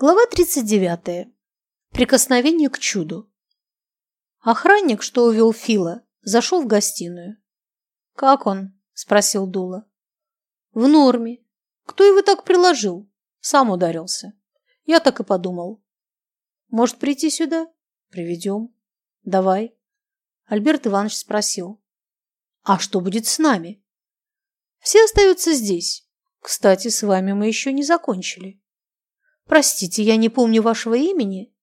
Глава 39. Прикосновение к чуду. Охранник, что увел Фила, зашел в гостиную. «Как он?» – спросил Дула. «В норме. Кто его так приложил?» Сам ударился. Я так и подумал. «Может, прийти сюда? Приведем. Давай». Альберт Иванович спросил. «А что будет с нами?» «Все остаются здесь. Кстати, с вами мы еще не закончили». Простите, я не помню вашего имени.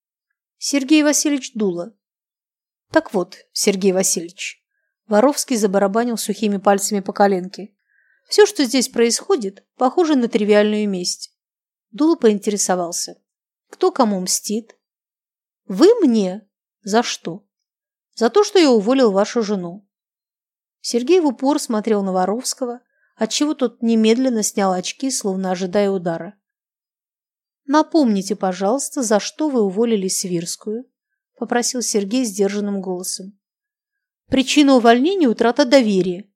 Сергей Васильевич Дула. Так вот, Сергей Васильевич. Воровский забарабанил сухими пальцами по коленке. Все, что здесь происходит, похоже на тривиальную месть. Дула поинтересовался. Кто кому мстит? Вы мне? За что? За то, что я уволил вашу жену. Сергей в упор смотрел на Воровского, отчего тот немедленно снял очки, словно ожидая удара. «Напомните, пожалуйста, за что вы уволили Свирскую?» – попросил Сергей сдержанным голосом. «Причина увольнения – утрата доверия».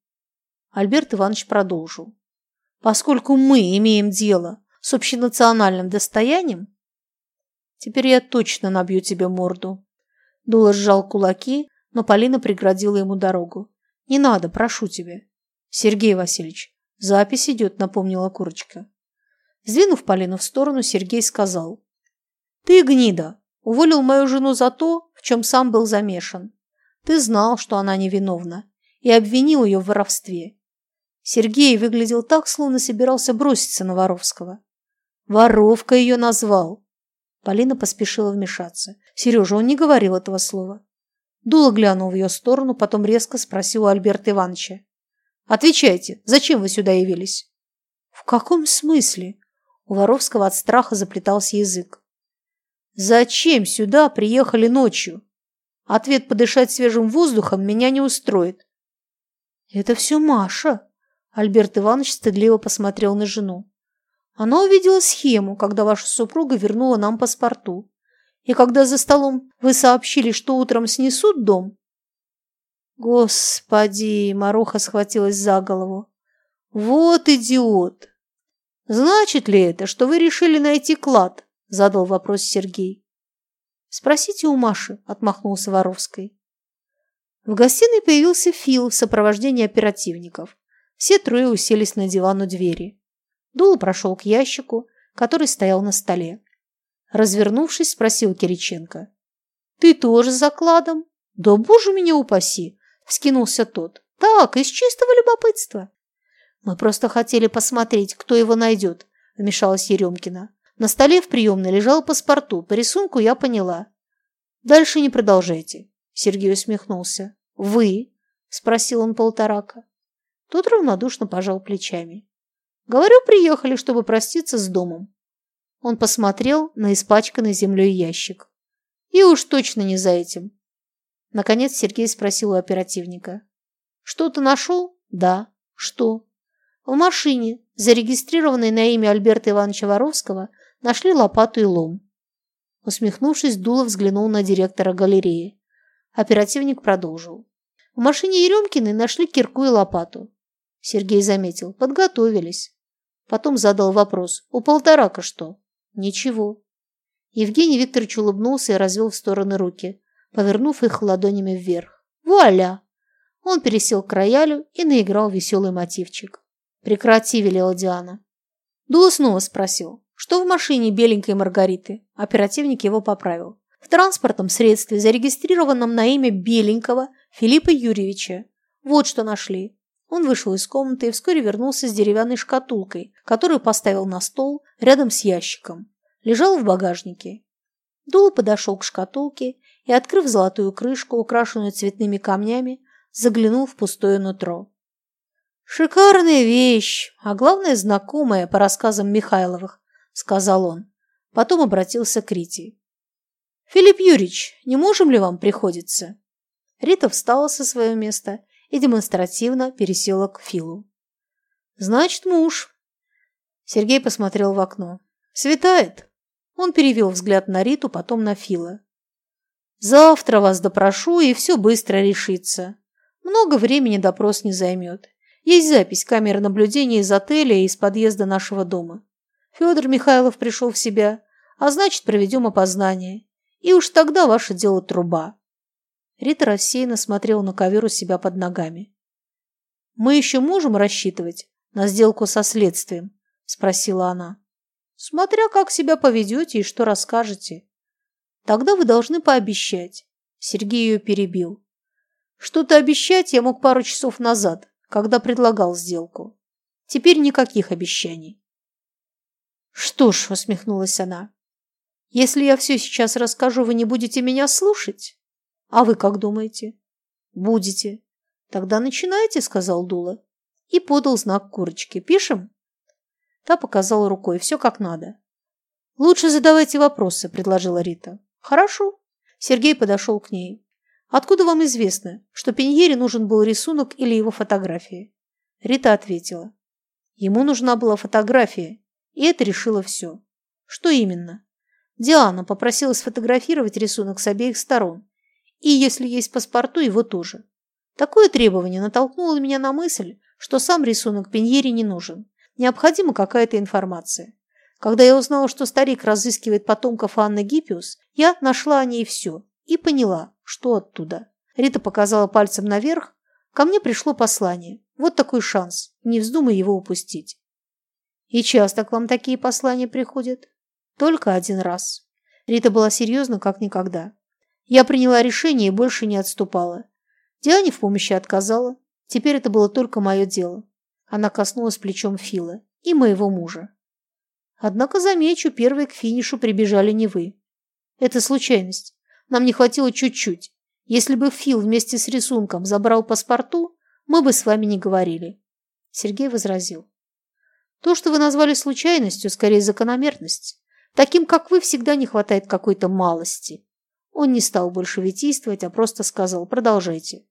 Альберт Иванович продолжил. «Поскольку мы имеем дело с общенациональным достоянием, теперь я точно набью тебе морду». Дула сжал кулаки, но Полина преградила ему дорогу. «Не надо, прошу тебя». «Сергей Васильевич, запись идет», – напомнила Курочка. Сдвинув Полину в сторону, Сергей сказал. «Ты, гнида, уволил мою жену за то, в чем сам был замешан. Ты знал, что она невиновна, и обвинил ее в воровстве. Сергей выглядел так, словно собирался броситься на Воровского. Воровка ее назвал. Полина поспешила вмешаться. Сережа, он не говорил этого слова. Дула глянул в ее сторону, потом резко спросил у Альберта Ивановича. «Отвечайте, зачем вы сюда явились?» «В каком смысле?» У Воровского от страха заплетался язык. «Зачем сюда приехали ночью? Ответ подышать свежим воздухом меня не устроит». «Это все Маша», — Альберт Иванович стыдливо посмотрел на жену. «Она увидела схему, когда ваша супруга вернула нам паспорту. И когда за столом вы сообщили, что утром снесут дом...» «Господи!» — Маруха схватилась за голову. «Вот идиот! «Значит ли это, что вы решили найти клад?» – задал вопрос Сергей. «Спросите у Маши», – отмахнулся Воровской. В гостиной появился Фил в сопровождении оперативников. Все трое уселись на диван у двери. Дула прошел к ящику, который стоял на столе. Развернувшись, спросил Кириченко. «Ты тоже с закладом?» «Да боже меня упаси!» – вскинулся тот. «Так, из чистого любопытства. «Мы просто хотели посмотреть, кто его найдет», – вмешалась Еремкина. На столе в приемной лежал паспорту. По рисунку я поняла. «Дальше не продолжайте», – Сергей усмехнулся. «Вы?» – спросил он полторака. Тот равнодушно пожал плечами. «Говорю, приехали, чтобы проститься с домом». Он посмотрел на испачканный землей ящик. «И уж точно не за этим». Наконец Сергей спросил у оперативника. «Что-то нашел?» «Да». «Что?» В машине, зарегистрированной на имя Альберта Ивановича Воровского, нашли лопату и лом. Усмехнувшись, Дулов взглянул на директора галереи. Оперативник продолжил. В машине Еремкиной нашли кирку и лопату. Сергей заметил. Подготовились. Потом задал вопрос. У полторака что? Ничего. Евгений Викторович улыбнулся и развел в стороны руки, повернув их ладонями вверх. Вуаля! Он пересел к роялю и наиграл веселый мотивчик. «Прекрати», – велела Диана. Дула снова спросил, что в машине беленькой Маргариты. Оперативник его поправил. В транспортном средстве, зарегистрированном на имя Беленького Филиппа Юрьевича. Вот что нашли. Он вышел из комнаты и вскоре вернулся с деревянной шкатулкой, которую поставил на стол рядом с ящиком. Лежал в багажнике. Дула подошел к шкатулке и, открыв золотую крышку, украшенную цветными камнями, заглянул в пустое нутро. «Шикарная вещь, а главное, знакомая по рассказам Михайловых», — сказал он. Потом обратился к Рите. «Филипп Юрьевич, не можем ли вам приходится?» Рита встала со своего места и демонстративно пересела к Филу. «Значит, муж». Сергей посмотрел в окно. «Светает». Он перевел взгляд на Риту, потом на Фила. «Завтра вас допрошу, и все быстро решится. Много времени допрос не займет. Есть запись камеры наблюдения из отеля и из подъезда нашего дома. Федор Михайлов пришел в себя, А значит, проведем опознание. И уж тогда ваше дело труба. Рита рассеянно смотрела на ковер у себя под ногами. «Мы еще можем рассчитывать на сделку со следствием?» – спросила она. «Смотря как себя поведете и что расскажете. Тогда вы должны пообещать». Сергей ее перебил. «Что-то обещать я мог пару часов назад, когда предлагал сделку. Теперь никаких обещаний». «Что ж», – усмехнулась она, – «если я все сейчас расскажу, вы не будете меня слушать? А вы как думаете?» «Будете. «Тогда начинайте», — сказал Дула. И подал знак курочке. «Пишем?» Та показала рукой. «Все как надо». «Лучше задавайте вопросы», — предложила Рита. «Хорошо». Сергей подошел к ней. «Откуда вам известно, что Пеньере нужен был рисунок или его фотография?» Рита ответила. Ему нужна была фотография, и это решило все. Что именно? Диана попросила сфотографировать рисунок с обеих сторон. И, если есть паспорту, его тоже. Такое требование натолкнуло меня на мысль, что сам рисунок Пеньери не нужен. Необходима какая-то информация. Когда я узнала, что старик разыскивает потомков Анны Гиппиус, я нашла о ней все и поняла, что оттуда. Рита показала пальцем наверх. Ко мне пришло послание. Вот такой шанс. Не вздумай его упустить. И часто к вам такие послания приходят? Только один раз. Рита была серьезна, как никогда. Я приняла решение и больше не отступала. Диане в помощи отказала. Теперь это было только мое дело. Она коснулась плечом Фила и моего мужа. Однако, замечу, первые к финишу прибежали не вы. Это случайность. Нам не хватило чуть-чуть. Если бы Фил вместе с рисунком забрал паспорту, мы бы с вами не говорили. Сергей возразил. То, что вы назвали случайностью, скорее закономерность. Таким, как вы, всегда не хватает какой-то малости. Он не стал больше витийствовать, а просто сказал «продолжайте».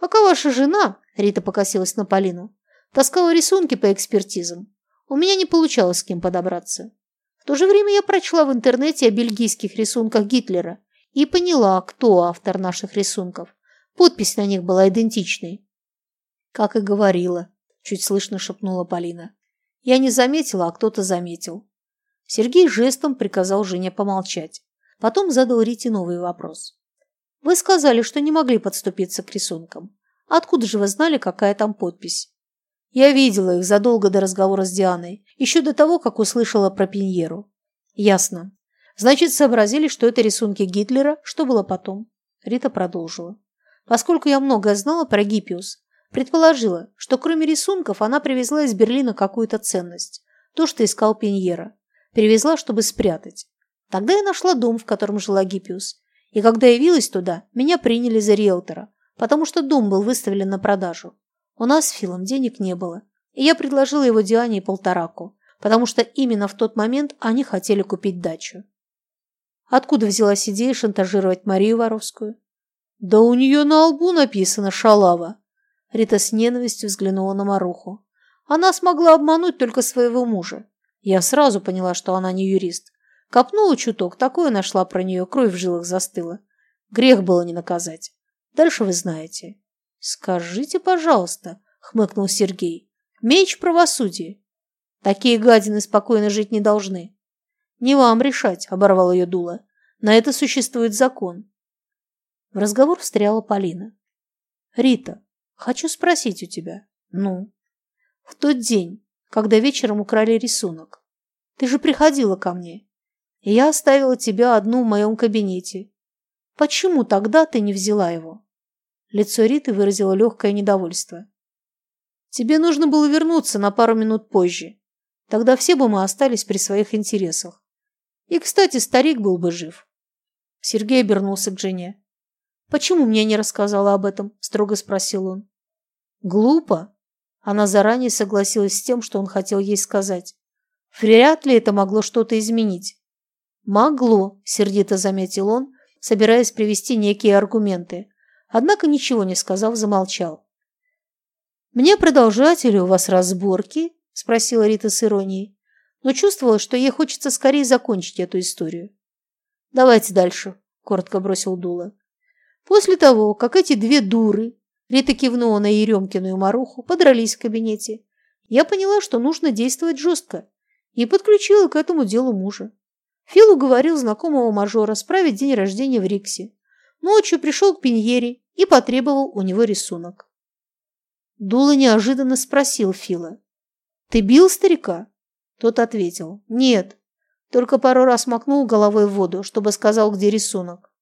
Пока ваша жена, Рита покосилась на Полину, таскала рисунки по экспертизам, у меня не получалось с кем подобраться. В то же время я прочла в интернете о бельгийских рисунках Гитлера и поняла, кто автор наших рисунков. Подпись на них была идентичной. Как и говорила, чуть слышно шепнула Полина. Я не заметила, а кто-то заметил. Сергей жестом приказал жене помолчать. Потом задал Рите новый вопрос. Вы сказали, что не могли подступиться к рисункам. Откуда же вы знали, какая там подпись? Я видела их задолго до разговора с Дианой, еще до того, как услышала про Пиньеру. Ясно. Значит, сообразили, что это рисунки Гитлера. Что было потом? Рита продолжила. Поскольку я многое знала про Гиппиус, предположила, что кроме рисунков она привезла из Берлина какую-то ценность. То, что искал Пиньера. Привезла, чтобы спрятать. Тогда я нашла дом, в котором жила Гиппиус, и когда явилась туда, меня приняли за риэлтора, потому что дом был выставлен на продажу. У нас с Филом денег не было, и я предложила его Диане и Полтораку, потому что именно в тот момент они хотели купить дачу. Откуда взялась идея шантажировать Марию Воровскую? Да у нее на лбу написано «Шалава». Рита с ненавистью взглянула на Маруху. Она смогла обмануть только своего мужа. Я сразу поняла, что она не юрист. Копнула чуток, такое нашла про нее, кровь в жилах застыла. Грех было не наказать. Дальше вы знаете. Скажите, пожалуйста, хмыкнул Сергей. Меч правосудия. Такие гадины спокойно жить не должны. Не вам решать, оборвал ее дуло. На это существует закон. В разговор встряла Полина. Рита, хочу спросить у тебя. Ну? В тот день, когда вечером украли рисунок, ты же приходила ко мне и я оставила тебя одну в моем кабинете. Почему тогда ты не взяла его?» Лицо Риты выразило легкое недовольство. «Тебе нужно было вернуться на пару минут позже. Тогда все бы мы остались при своих интересах. И, кстати, старик был бы жив». Сергей обернулся к жене. «Почему мне не рассказала об этом?» – строго спросил он. «Глупо». Она заранее согласилась с тем, что он хотел ей сказать. Вряд ли это могло что-то изменить. «Могло», – сердито заметил он, собираясь привести некие аргументы. Однако, ничего не сказав, замолчал. «Мне продолжать или у вас разборки?» – спросила Рита с иронией, но чувствовала, что ей хочется скорее закончить эту историю. «Давайте дальше», – коротко бросил Дула. После того, как эти две дуры, Рита кивнула на Еремкину и Маруху, подрались в кабинете, я поняла, что нужно действовать жестко, и подключила к этому делу мужа. Фил уговорил знакомого мажора справить день рождения в Риксе. Ночью пришел к Пиньере и потребовал у него рисунок. Дула неожиданно спросил Фила. «Ты бил старика?» Тот ответил. «Нет, только пару раз макнул головой в воду, чтобы сказал, где рисунок».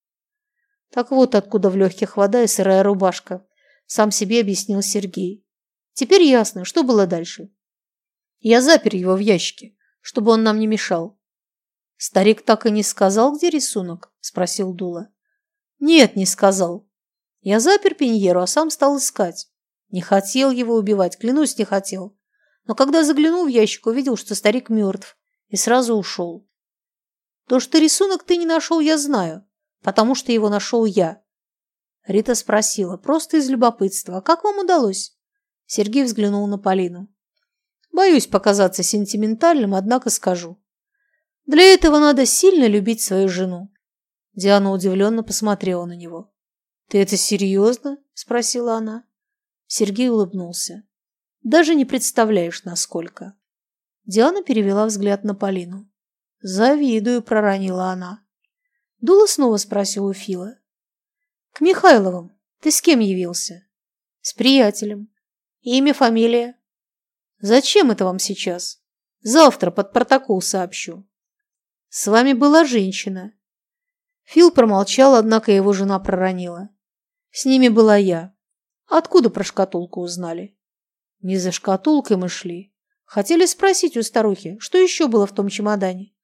Так вот откуда в легких вода и сырая рубашка, сам себе объяснил Сергей. Теперь ясно, что было дальше. Я запер его в ящике, чтобы он нам не мешал. Старик так и не сказал, где рисунок? Спросил Дула. Нет, не сказал. Я запер Пиньеру, а сам стал искать. Не хотел его убивать, клянусь, не хотел. Но когда заглянул в ящик, увидел, что старик мертв, и сразу ушел. То, что рисунок ты не нашел, я знаю, потому что его нашел я. Рита спросила, просто из любопытства, а как вам удалось? Сергей взглянул на Полину. Боюсь показаться сентиментальным, однако скажу. Для этого надо сильно любить свою жену. Диана удивленно посмотрела на него. «Ты это серьезно?» – спросила она. Сергей улыбнулся. «Даже не представляешь, насколько». Диана перевела взгляд на Полину. «Завидую», – проронила она. Дула снова спросил у Фила. «К Михайловым. Ты с кем явился?» «С приятелем. Имя, фамилия?» «Зачем это вам сейчас? Завтра под протокол сообщу». С вами была женщина. Фил промолчал, однако его жена проронила. С ними была я. Откуда про шкатулку узнали? Не за шкатулкой мы шли. Хотели спросить у старухи, что еще было в том чемодане.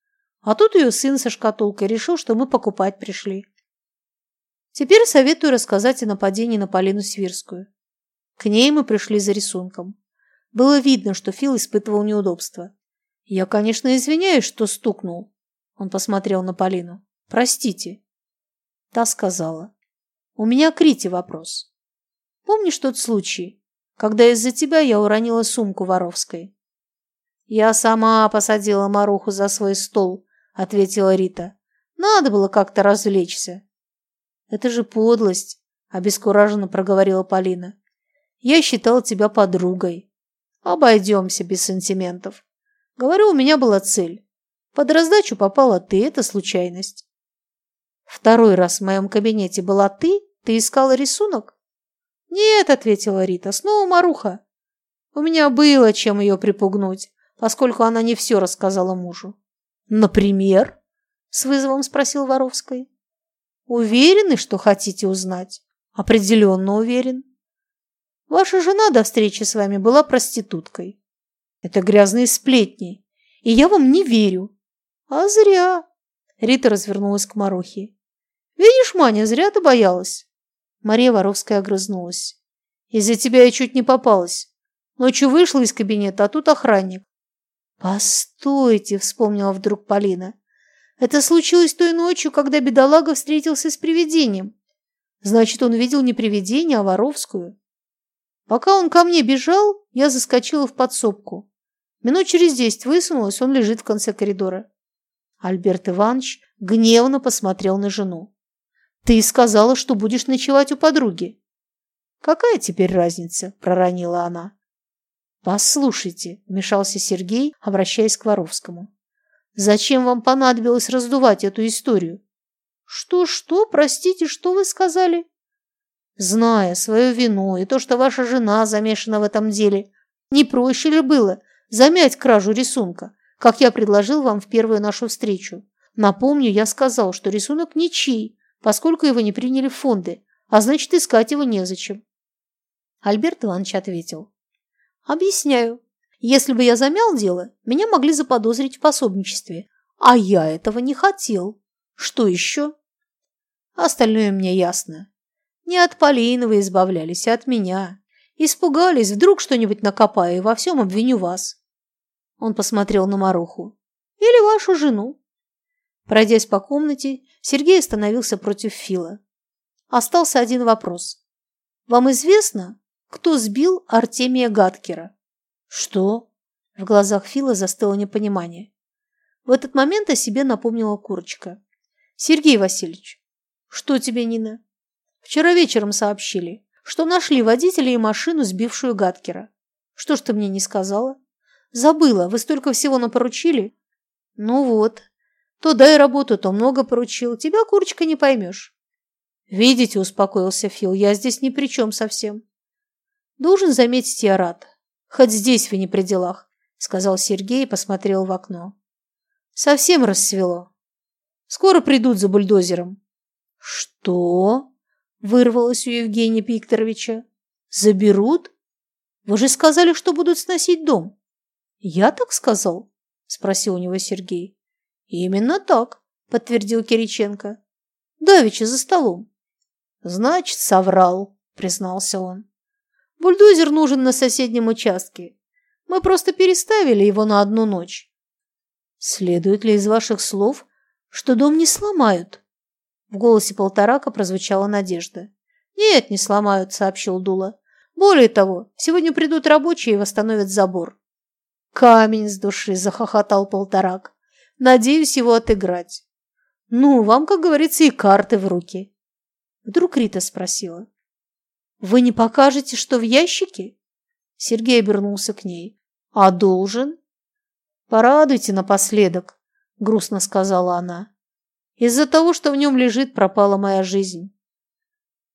А тут ее сын со шкатулкой решил, что мы покупать пришли. Теперь советую рассказать о нападении на Полину Свирскую. К ней мы пришли за рисунком. Было видно, что Фил испытывал неудобства. Я, конечно, извиняюсь, что стукнул, он посмотрел на Полину. «Простите». Та сказала. «У меня к Рите вопрос. Помнишь тот случай, когда из-за тебя я уронила сумку Воровской?» «Я сама посадила Маруху за свой стол», — ответила Рита. «Надо было как-то развлечься». «Это же подлость», — обескураженно проговорила Полина. «Я считала тебя подругой. Обойдемся без сантиментов. Говорю, у меня была цель. Под раздачу попала ты, это случайность. Второй раз в моем кабинете была ты? Ты искала рисунок? Нет, ответила Рита, снова Маруха. У меня было чем ее припугнуть, поскольку она не все рассказала мужу. Например? С вызовом спросил Воровской. Уверены, что хотите узнать? Определенно уверен. Ваша жена до встречи с вами была проституткой. Это грязные сплетни, и я вам не верю. А зря. Рита развернулась к Марухе. Видишь, Маня, зря ты боялась. Мария Воровская огрызнулась. Из-за тебя я чуть не попалась. Ночью вышла из кабинета, а тут охранник. Постойте, вспомнила вдруг Полина. Это случилось той ночью, когда бедолага встретился с привидением. Значит, он видел не привидение, а Воровскую. Пока он ко мне бежал, я заскочила в подсобку. Минут через десять высунулась, он лежит в конце коридора. Альберт Иванович гневно посмотрел на жену. «Ты сказала, что будешь ночевать у подруги». «Какая теперь разница?» – проронила она. «Послушайте», – вмешался Сергей, обращаясь к Воровскому. «Зачем вам понадобилось раздувать эту историю?» «Что-что? Простите, что вы сказали?» «Зная свою вину и то, что ваша жена замешана в этом деле, не проще ли было замять кражу рисунка? как я предложил вам в первую нашу встречу. Напомню, я сказал, что рисунок ничей, поскольку его не приняли в фонды, а значит, искать его незачем. Альберт Иванович ответил. Объясняю. Если бы я замял дело, меня могли заподозрить в пособничестве. А я этого не хотел. Что еще? Остальное мне ясно. Не от Полины вы избавлялись, а от меня. Испугались, вдруг что-нибудь накопаю и во всем обвиню вас. Он посмотрел на Маруху. Или вашу жену. Пройдясь по комнате, Сергей остановился против Фила. Остался один вопрос. Вам известно, кто сбил Артемия Гадкера? Что? В глазах Фила застыло непонимание. В этот момент о себе напомнила курочка. Сергей Васильевич. Что тебе, Нина? Вчера вечером сообщили, что нашли водителя и машину, сбившую Гадкера. Что ж ты мне не сказала? Забыла, вы столько всего напоручили. Ну вот, То дай работу, то много поручил. Тебя, курочка, не поймешь. Видите, успокоился Фил, я здесь ни при чем совсем. Должен заметить, я рад. Хоть здесь вы не при делах, сказал Сергей и посмотрел в окно. Совсем рассвело. Скоро придут за бульдозером. Что? Вырвалось у Евгения Викторовича. Заберут? Вы же сказали, что будут сносить дом. Я так сказал? Спросил у него Сергей. Именно так, подтвердил Кириченко. Давича за столом. Значит, соврал, признался он. Бульдозер нужен на соседнем участке. Мы просто переставили его на одну ночь. Следует ли из ваших слов, что дом не сломают? В голосе полторака прозвучала надежда. Нет, не сломают, сообщил Дула. Более того, сегодня придут рабочие и восстановят забор. Камень с души, захохотал полторак. Надеюсь его отыграть. Ну, вам, как говорится, и карты в руки. Вдруг Рита спросила. Вы не покажете, что в ящике? Сергей обернулся к ней. А должен? Порадуйте напоследок, грустно сказала она. Из-за того, что в нем лежит, пропала моя жизнь.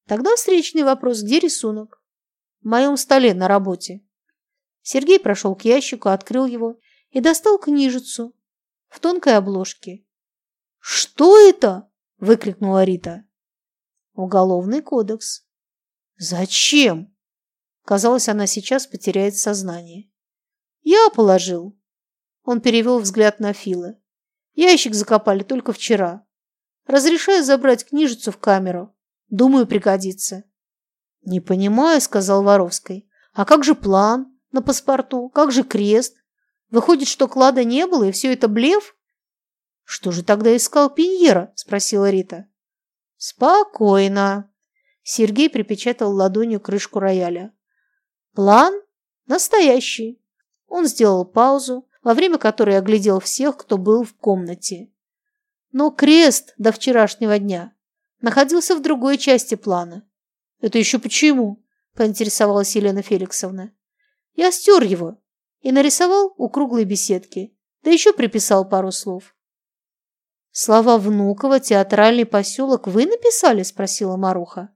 Тогда встречный вопрос, где рисунок? В моем столе на работе. Сергей прошел к ящику, открыл его и достал книжицу в тонкой обложке. «Что это?» – выкрикнула Рита. «Уголовный кодекс». «Зачем?» Казалось, она сейчас потеряет сознание. «Я положил». Он перевел взгляд на Фила. «Ящик закопали только вчера. Разрешаю забрать книжицу в камеру. Думаю, пригодится». «Не понимаю», — сказал Воровской. «А как же план на паспорту? Как же крест? Выходит, что клада не было, и все это блеф?» «Что же тогда искал Пиньера?» – спросила Рита. «Спокойно». Сергей припечатал ладонью крышку рояля. «План настоящий». Он сделал паузу, во время которой оглядел всех, кто был в комнате. Но крест до вчерашнего дня находился в другой части плана. «Это еще почему?» – поинтересовалась Елена Феликсовна. «Я стер его и нарисовал у круглой беседки, да еще приписал пару слов». «Слова Внукова, театральный поселок вы написали?» – спросила Маруха.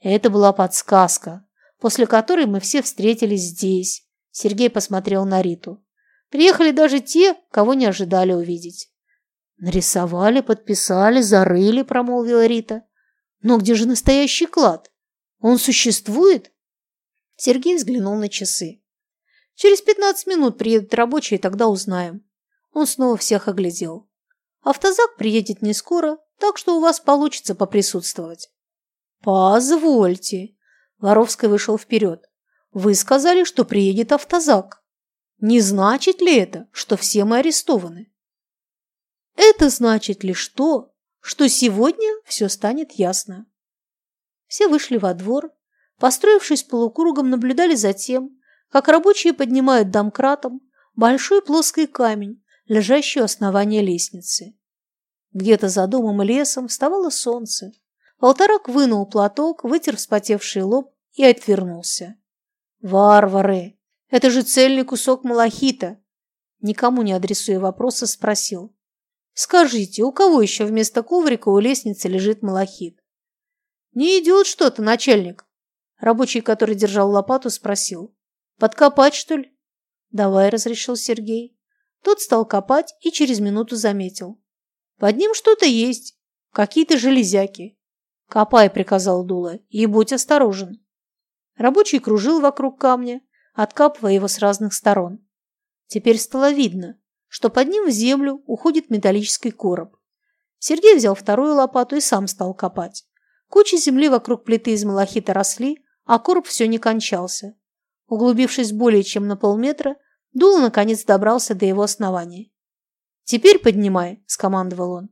Это была подсказка, после которой мы все встретились здесь. Сергей посмотрел на Риту. Приехали даже те, кого не ожидали увидеть. «Нарисовали, подписали, зарыли», – промолвила Рита. «Но где же настоящий клад? Он существует?» Сергей взглянул на часы. «Через пятнадцать минут приедут рабочие, тогда узнаем». Он снова всех оглядел. «Автозак приедет не скоро, так что у вас получится поприсутствовать». «Позвольте». Воровский вышел вперед. «Вы сказали, что приедет автозак. Не значит ли это, что все мы арестованы?» «Это значит лишь то, что сегодня все станет ясно». Все вышли во двор, построившись полукругом, наблюдали за тем, как рабочие поднимают домкратом большой плоский камень, лежащий у основания лестницы. Где-то за домом и лесом вставало солнце. Полторак вынул платок, вытер вспотевший лоб и отвернулся. «Варвары! Это же цельный кусок малахита!» Никому не адресуя вопроса, спросил. «Скажите, у кого еще вместо коврика у лестницы лежит малахит?» «Не идет что-то, начальник!» Рабочий, который держал лопату, спросил. «Подкопать, что ли?» «Давай», — разрешил Сергей. Тот стал копать и через минуту заметил. «Под ним что-то есть, какие-то железяки. «Копай», — приказал Дула, — «и будь осторожен». Рабочий кружил вокруг камня, откапывая его с разных сторон. Теперь стало видно, что под ним в землю уходит металлический короб. Сергей взял вторую лопату и сам стал копать. Кучи земли вокруг плиты из малахита росли, а короб все не кончался. Углубившись более чем на полметра, Дула наконец добрался до его основания. «Теперь поднимай», — скомандовал он.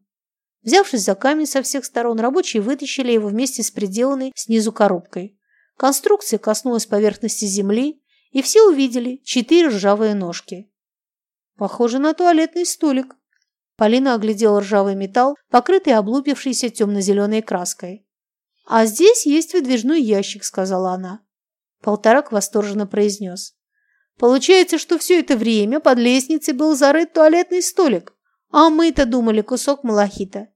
Взявшись за камень со всех сторон, рабочие вытащили его вместе с приделанной снизу коробкой. Конструкция коснулась поверхности земли, и все увидели четыре ржавые ножки. Похоже на туалетный столик. Полина оглядела ржавый металл, покрытый облупившейся темно-зеленой краской. «А здесь есть выдвижной ящик», — сказала она. Полторак восторженно произнес. «Получается, что все это время под лестницей был зарыт туалетный столик, А мы-то думали кусок малахита.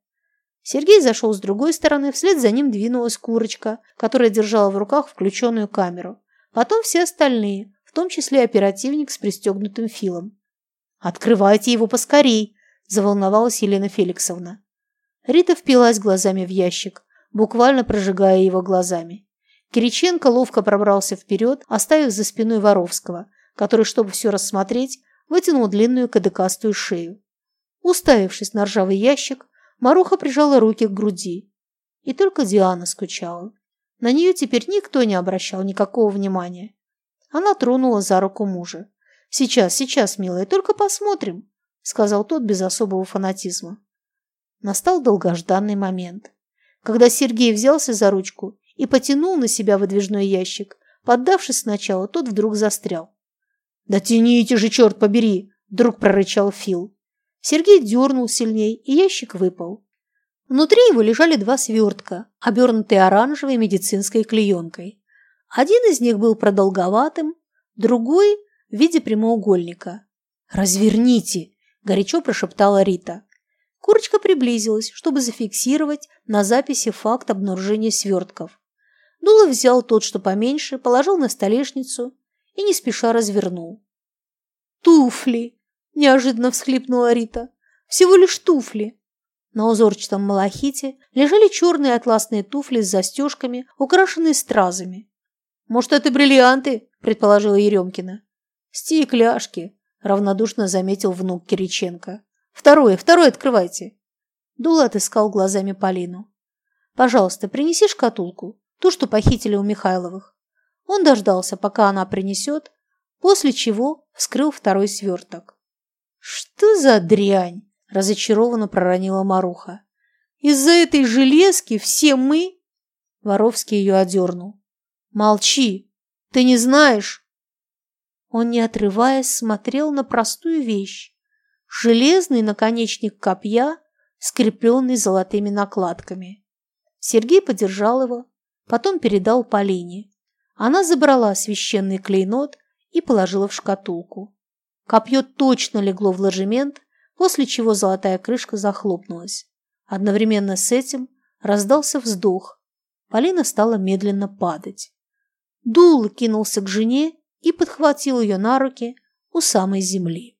Сергей зашел с другой стороны, вслед за ним двинулась курочка, которая держала в руках включенную камеру. Потом все остальные, в том числе оперативник с пристегнутым филом. «Открывайте его поскорей!» – заволновалась Елена Феликсовна. Рита впилась глазами в ящик, буквально прожигая его глазами. Кириченко ловко пробрался вперед, оставив за спиной Воровского, который, чтобы все рассмотреть, вытянул длинную кадыкастую шею. Уставившись на ржавый ящик, Маруха прижала руки к груди. И только Диана скучала. На нее теперь никто не обращал никакого внимания. Она тронула за руку мужа. «Сейчас, сейчас, милая, только посмотрим», — сказал тот без особого фанатизма. Настал долгожданный момент. Когда Сергей взялся за ручку и потянул на себя выдвижной ящик, поддавшись сначала, тот вдруг застрял. «Да тяните же, черт побери!» — вдруг прорычал Фил. Сергей дернул сильней, и ящик выпал. Внутри его лежали два свертка, обернутые оранжевой медицинской клеенкой. Один из них был продолговатым, другой – в виде прямоугольника. «Разверните!» – горячо прошептала Рита. Курочка приблизилась, чтобы зафиксировать на записи факт обнаружения свертков. Дула взял тот, что поменьше, положил на столешницу и не спеша развернул. «Туфли!» неожиданно всхлипнула Рита. Всего лишь туфли. На узорчатом малахите лежали черные атласные туфли с застежками, украшенные стразами. «Может, это бриллианты?» – предположила Еремкина. «Стекляшки», – равнодушно заметил внук Кириченко. «Второе, второе открывайте». Дула отыскал глазами Полину. «Пожалуйста, принеси шкатулку, ту, что похитили у Михайловых». Он дождался, пока она принесет, после чего вскрыл второй сверток. «Что за дрянь?» – разочарованно проронила Маруха. «Из-за этой железки все мы...» Воровский ее одернул. «Молчи! Ты не знаешь!» Он, не отрываясь, смотрел на простую вещь. Железный наконечник копья, скрепленный золотыми накладками. Сергей подержал его, потом передал Полине. Она забрала священный клейнот и положила в шкатулку. Копье точно легло в ложемент, после чего золотая крышка захлопнулась. Одновременно с этим раздался вздох. Полина стала медленно падать. Дул кинулся к жене и подхватил ее на руки у самой земли.